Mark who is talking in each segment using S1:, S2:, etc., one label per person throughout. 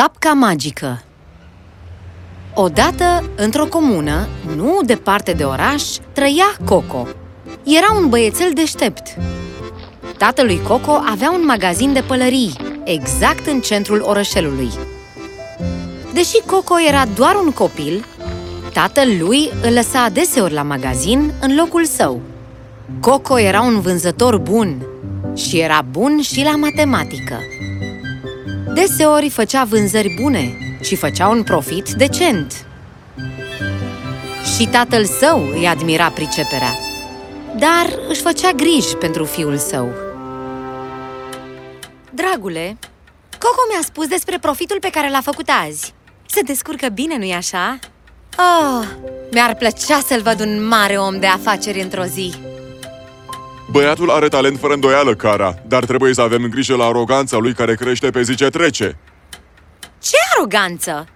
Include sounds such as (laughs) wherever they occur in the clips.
S1: Șapca magică Odată, într-o comună, nu departe de oraș, trăia Coco. Era un băiețel deștept. Tatălui Coco avea un magazin de pălării, exact în centrul orășelului. Deși Coco era doar un copil, tatăl lui îl lăsa adeseori la magazin în locul său. Coco era un vânzător bun și era bun și la matematică. Deseori făcea vânzări bune și făcea un profit decent. Și tatăl său îi admira priceperea, dar își făcea griji pentru fiul său. Dragule, Coco mi-a spus despre profitul pe care l-a făcut azi. Se descurcă bine, nu-i așa? Oh, mi-ar plăcea să-l văd un mare om de afaceri într-o zi.
S2: Băiatul are talent fără îndoială, Cara, dar trebuie să avem grijă la aroganța lui care crește pe zi ce trece.
S1: Ce aroganță!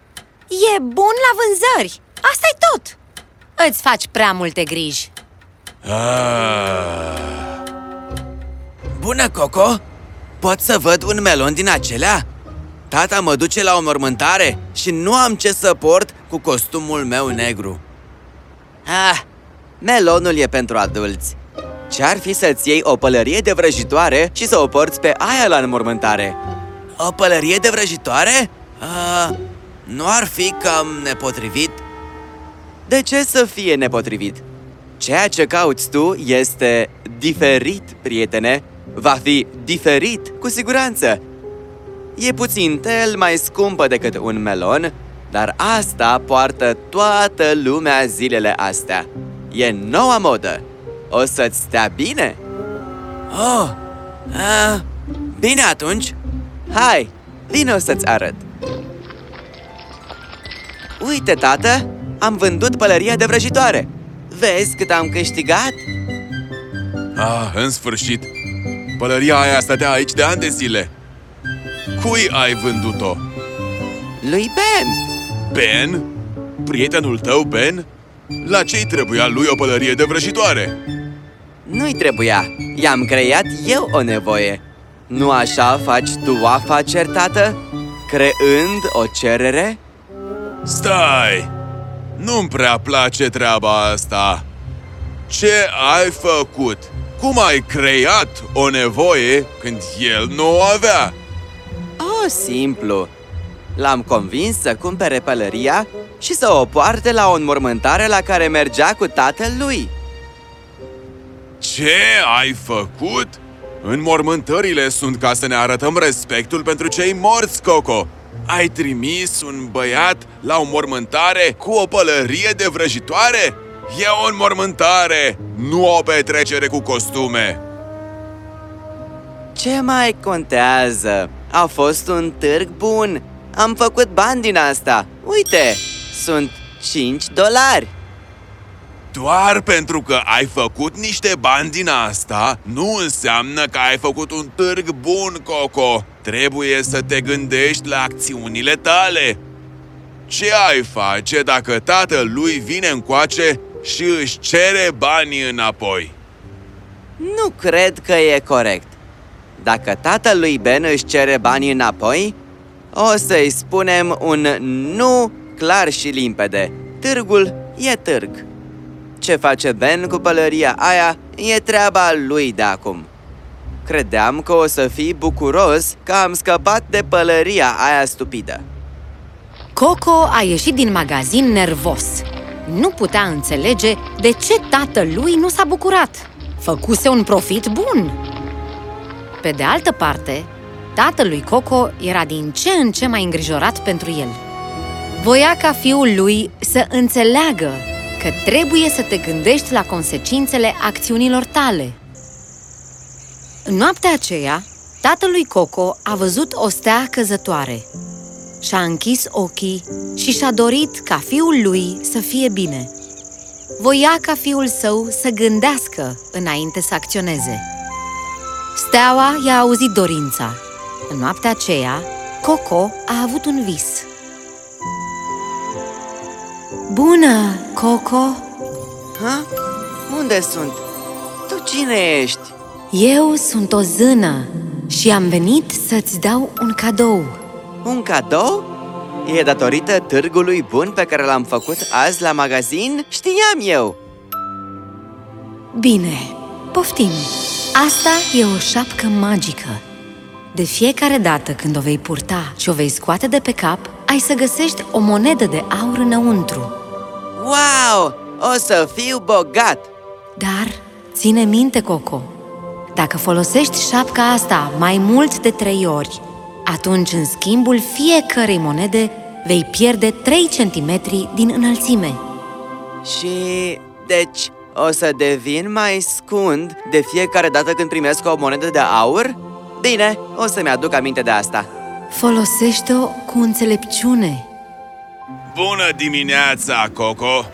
S1: E bun la vânzări, asta e tot! Îți faci prea multe griji.
S3: Ah. Bună, Coco! Pot să văd un melon din acelea? Tata mă duce la o mormântare și nu am ce să port cu costumul meu negru. Ah, melonul e pentru adulți. Ce-ar fi să-ți iei o pălărie de vrăjitoare și să o porți pe aia la înmormântare? O pălărie de vrăjitoare? Ah, nu ar fi cam nepotrivit? De ce să fie nepotrivit? Ceea ce cauți tu este diferit, prietene. Va fi diferit, cu siguranță. E puțin tel mai scumpă decât un melon, dar asta poartă toată lumea zilele astea. E noua modă. O să-ți stea bine? Oh, ah, bine atunci. Hai, vine o să-ți arăt. Uite, tată, am vândut pălăria de vrăjitoare. Vezi cât am câștigat?
S2: Ah, în sfârșit! Pălăria aia stătea aici de ani de zile. Cui ai vândut-o?
S3: Lui Ben!
S2: Ben? Prietenul tău, Ben? La ce-i trebuia lui o pălărie de vrăjitoare?
S3: Nu-i trebuia, i-am creat eu o nevoie Nu așa faci tu afaceri, tată? Creând o cerere?
S2: Stai! Nu-mi prea place treaba asta! Ce ai făcut? Cum ai creat o nevoie când el nu o avea?
S3: Oh, simplu L-am convins să cumpere pălăria și să o poarte la o înmormântare la care mergea cu tatăl lui
S2: Ce ai făcut? Înmormântările sunt ca să ne arătăm respectul pentru cei morți, Coco! Ai trimis un băiat la o mormântare cu o pălărie de vrăjitoare? E o înmormântare, nu o petrecere cu costume!
S3: Ce mai contează? A fost un târg bun Am făcut bani din asta Uite, sunt 5 dolari
S2: Doar pentru că ai făcut niște bani din asta, nu înseamnă că ai făcut un târg bun, Coco. Trebuie să te gândești la acțiunile tale. Ce ai face dacă tatăl lui vine încoace și își cere banii înapoi?
S3: Nu cred că e corect Dacă tatăl lui Ben își cere banii înapoi O să-i spunem un nu clar și limpede Târgul e târg Ce face Ben cu pălăria aia e treaba lui de acum Credeam că o să fii bucuros că am scăpat de pălăria aia stupidă
S1: Coco a ieșit din magazin nervos. Nu putea înțelege de ce tatălui nu s-a bucurat. Făcuse un profit bun. Pe de altă parte, tatălui Coco era din ce în ce mai îngrijorat pentru el. Voia ca fiul lui să înțeleagă că trebuie să te gândești la consecințele acțiunilor tale. În noaptea aceea, tatălui Coco a văzut o stea căzătoare. Și-a închis ochii și și-a dorit ca fiul lui să fie bine. Voia ca fiul său să gândească înainte să acționeze. Steaua i-a auzit dorința. În noaptea aceea, Coco a avut un vis. Bună, Coco!
S3: Ha? Unde sunt? Tu cine ești?
S1: Eu sunt o zână și am venit să-ți dau un cadou.
S3: Un cadou? E datorită târgului bun pe care l-am făcut azi la magazin? Știam eu!
S1: Bine, poftim! Asta e o șapcă magică. De fiecare dată când o vei purta și o vei scoate de pe cap, ai să găsești o monedă de aur înăuntru.
S3: Wow! O să fiu bogat!
S1: Dar ține minte, Coco, dacă folosești șapca asta mai mult de trei ori, atunci, în schimbul fiecărei monede, vei pierde 3 cm din înălțime.
S3: Și... deci, o să devin mai scund de fiecare dată când primesc o monedă de aur? Bine, o să-mi aduc aminte de asta.
S1: Folosește-o cu înțelepciune.
S2: Bună dimineața, Coco!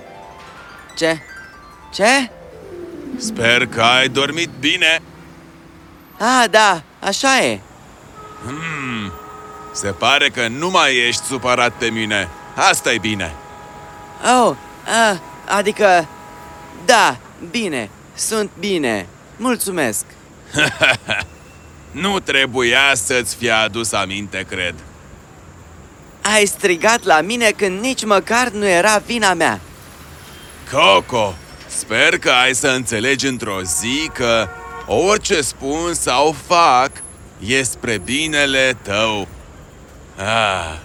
S3: Ce? Ce?
S2: Sper că ai dormit bine.
S3: Ah, da, așa e.
S2: Hmm, se pare că nu mai ești supărat pe mine. asta e bine.
S3: Oh, ah, adică... Da, bine, sunt bine. Mulțumesc. (laughs)
S2: nu trebuia să-ți fi adus aminte, cred.
S3: Ai strigat la mine când nici măcar nu era vina mea.
S2: Coco, sper că ai să înțelegi într-o zi că orice spun sau fac e spre binele tău. Ah,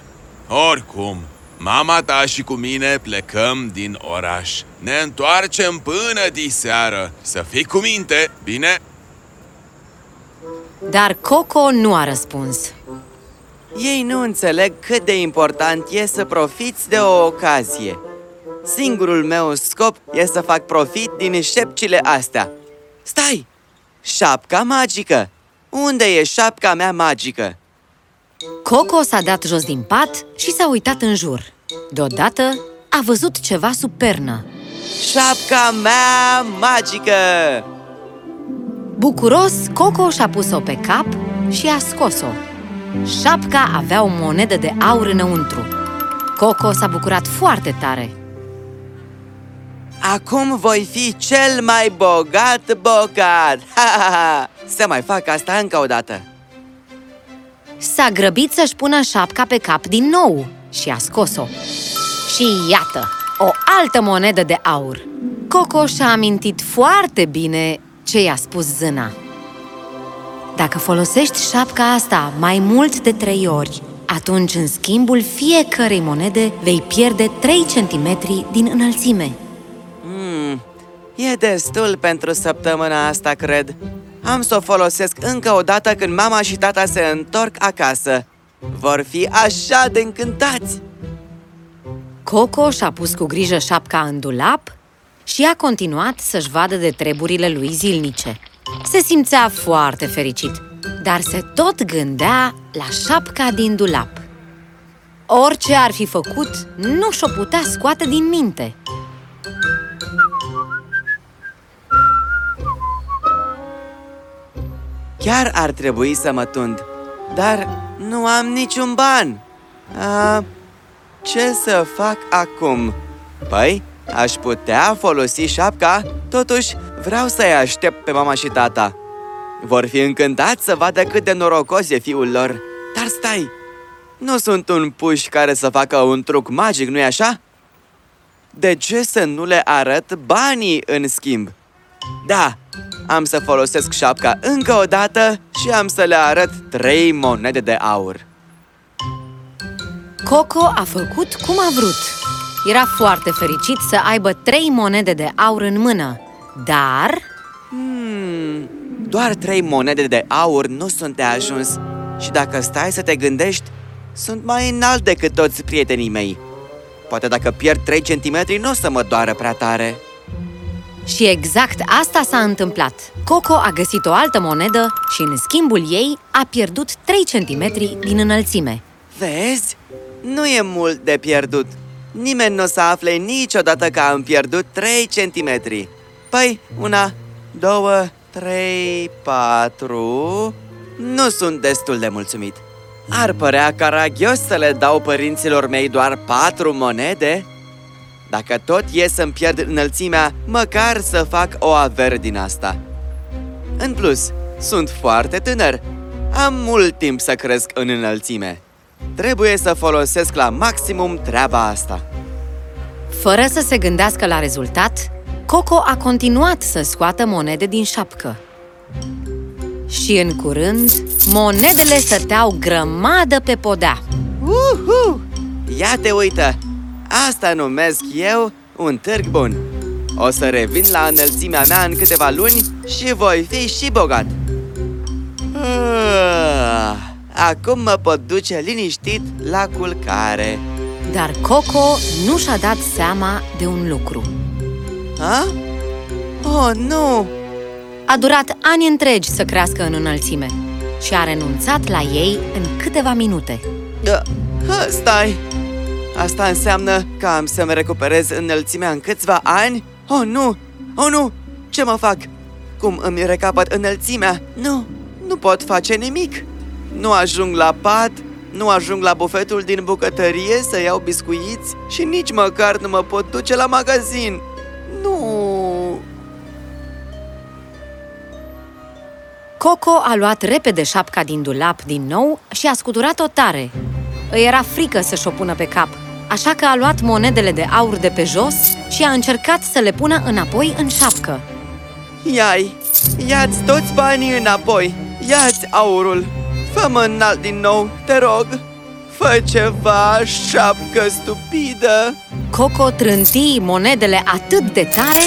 S2: oricum, mama ta și cu mine plecăm din oraș. Ne întoarcem până diseară. Să fii cu minte, bine?
S1: Dar Coco nu a răspuns.
S3: Ei nu înțeleg cât de important e să profiți de o ocazie. Singurul meu scop e să fac profit din șepcile astea. Stai! Șapca magică! Unde e șapca mea magică?
S1: Coco s-a dat jos din pat și s-a uitat în jur. Deodată a văzut ceva sub pernă.
S3: Șapca mea magică!
S1: Bucuros, Coco și-a pus-o pe cap și a scos-o. Șapca avea o monedă de aur înăuntru. Coco s-a bucurat foarte tare.
S3: Acum voi fi cel mai bogat bogat! Ha, ha, ha. Să mai fac asta încă o dată!
S1: S-a grăbit să-și pună șapca pe cap din nou și a scos-o. Și iată, o altă monedă de aur. Coco și-a amintit foarte bine ce i-a spus zâna. Dacă folosești șapca asta mai mult de trei ori, atunci, în schimbul fiecărei monede, vei pierde 3 cm din înălțime.
S3: Hmm, e destul pentru săptămâna asta, cred. Am să o folosesc încă o dată când mama și tata se întorc acasă. Vor fi așa de încântați!
S1: Coco și-a pus cu grijă șapca în dulap și a continuat să-și vadă de treburile lui zilnice. Se simțea foarte fericit, dar se tot gândea la șapca din dulap. Orice ar fi făcut, nu și-o putea scoate din minte.
S3: Chiar ar trebui să mă tund, dar nu am niciun ban. A, ce să fac acum? Păi, aș putea folosi șapca, totuși vreau să-i aștept pe mama și tata. Vor fi încântați să vadă cât de norocos e fiul lor. Dar stai, nu sunt un puș care să facă un truc magic, nu-i așa? De ce să nu le arăt banii în schimb? Da, am să folosesc șapca încă o dată și am să le arăt trei monede de aur.
S1: Coco a făcut cum a vrut. Era foarte fericit să aibă trei monede de aur în mână, dar...
S3: Hmm, doar trei monede de aur nu sunt de ajuns și dacă stai să te gândești, sunt mai înalt decât toți prietenii mei. Poate dacă pierd 3 centimetri, nu o să mă doară prea tare.
S1: Și exact asta s-a întâmplat. Coco a găsit o altă monedă și în schimbul ei a pierdut 3 cm din înălțime.
S3: Vezi? Nu e mult de pierdut. Nimeni nu o să afle niciodată că am pierdut 3 centimetri. Păi, una, două, trei, patru... Nu sunt destul de mulțumit. Ar părea caragios să le dau părinților mei doar patru monede? Dacă tot e să-mi pierd înălțimea, măcar să fac o avere din asta. În plus, sunt foarte tânăr. Am mult timp să cresc în înălțime. Trebuie să folosesc la maximum treaba asta.
S1: Fără să se gândească la rezultat, Coco a continuat să scoată monede din șapcă. Și în curând, monedele stăteau grămadă pe podea.
S3: Uhu! Ia te uită! Asta numesc eu un târg bun. O să revin la înălțimea mea în câteva luni și voi fi și bogat. Ah, acum mă pot duce liniștit la culcare.
S1: Dar Coco nu și-a dat seama de un lucru.
S3: Ha? Oh, nu!
S1: A durat ani întregi să crească în înălțime și a renunțat la ei în câteva minute.
S3: Da, ha, stai! Asta înseamnă că am să-mi recuperez înălțimea în câțiva ani? Oh, nu! Oh, nu! Ce mă fac? Cum îmi recapăt înălțimea? Nu, nu pot face nimic! Nu ajung la pat, nu ajung la bufetul din bucătărie să iau biscuiți și nici măcar nu mă pot duce la magazin. Nu...
S1: Coco a luat repede șapca din dulap din nou și a scuturat-o tare. Îi era frică să-și o pună pe cap, așa că a luat monedele de aur de pe jos și a încercat să le pună înapoi în șapcă.
S3: Iai, ia-ți toți banii înapoi, ia-ți aurul, fă-mă înalt din nou, te rog, fă ceva, șapcă stupidă.
S1: Coco trânti monedele atât de tare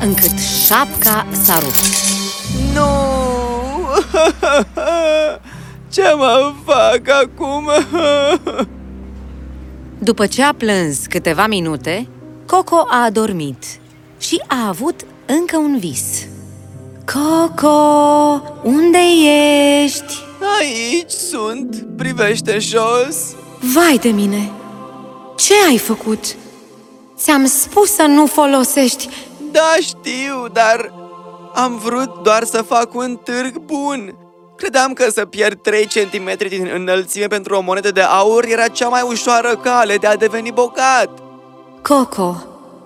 S1: încât șapca s-a rupt.
S3: Nu! (laughs) Ce mă fac acum? (laughs)
S1: După ce a plâns câteva minute, Coco a adormit și a avut încă un vis. Coco, unde ești?
S3: Aici sunt, privește jos.
S1: Vai de mine! Ce ai făcut? Ți-am spus să nu folosești...
S3: Da, știu, dar am vrut doar să fac un târg bun. Credeam că să pierd 3 cm din înălțime pentru o monedă de aur era cea mai ușoară cale de a deveni bogat.
S1: Coco,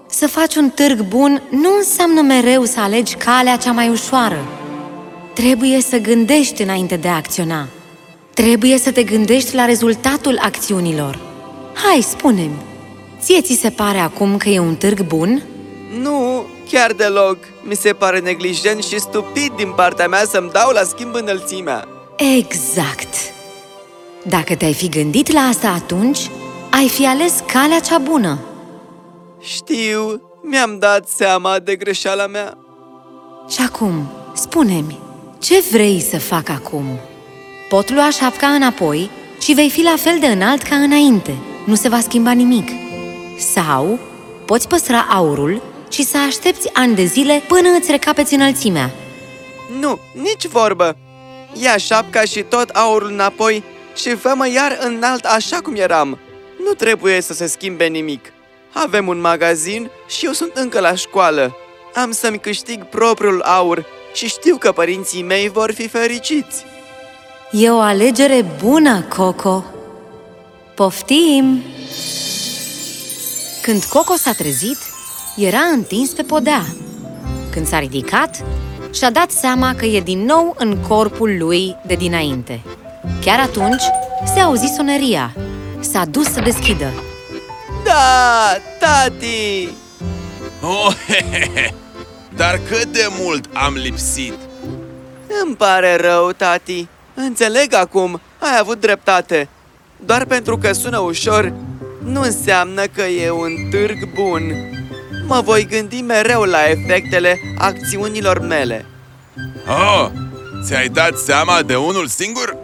S1: să faci un târg bun nu înseamnă mereu să alegi calea cea mai ușoară. Trebuie să gândești înainte de a acționa. Trebuie să te gândești la rezultatul acțiunilor. Hai, spune-mi, ție ți se pare acum că e un târg bun?
S3: Nu, chiar deloc. Mi se pare neglijent și stupid din partea mea să-mi dau la schimb înălțimea.
S1: Exact! Dacă te-ai fi gândit la asta atunci, ai fi ales calea cea bună.
S3: Știu, mi-am dat seama de greșeala mea.
S1: Și acum, spune-mi, ce vrei să fac acum? Pot lua șapca înapoi și vei fi la fel de înalt ca înainte. Nu se va schimba nimic. Sau poți păstra aurul și să aștepți ani de zile până îți recapeți înălțimea.
S3: Nu, nici vorbă! Ia șapca și tot aurul înapoi și fă-mă iar înalt așa cum eram. Nu trebuie să se schimbe nimic. Avem un magazin și eu sunt încă la școală. Am să-mi câștig propriul aur și știu că părinții mei vor fi fericiți.
S1: E o alegere bună, Coco! Poftim! Când Coco s-a trezit, era întins pe podea. Când s-a ridicat, și-a dat seama că e din nou în corpul lui de dinainte. Chiar atunci se auzi soneria. S-a dus să deschidă.
S3: Da, tati!
S2: Oh, he, he, he. Dar cât de mult am lipsit!
S3: Îmi pare rău, tati. Înțeleg acum, ai avut dreptate. Doar pentru că sună ușor, nu înseamnă că e un târg bun. Mă voi gândi mereu la efectele acțiunilor mele.
S2: Oh, ți-ai dat seama de unul singur?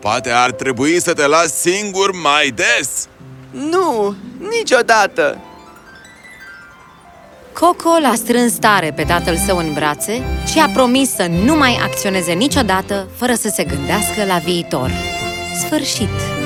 S2: Poate ar trebui să te las singur mai des.
S3: Nu, niciodată!
S1: Coco l-a strâns tare pe tatăl său în brațe și a promis să nu mai acționeze niciodată fără să se gândească la viitor. Sfârșit!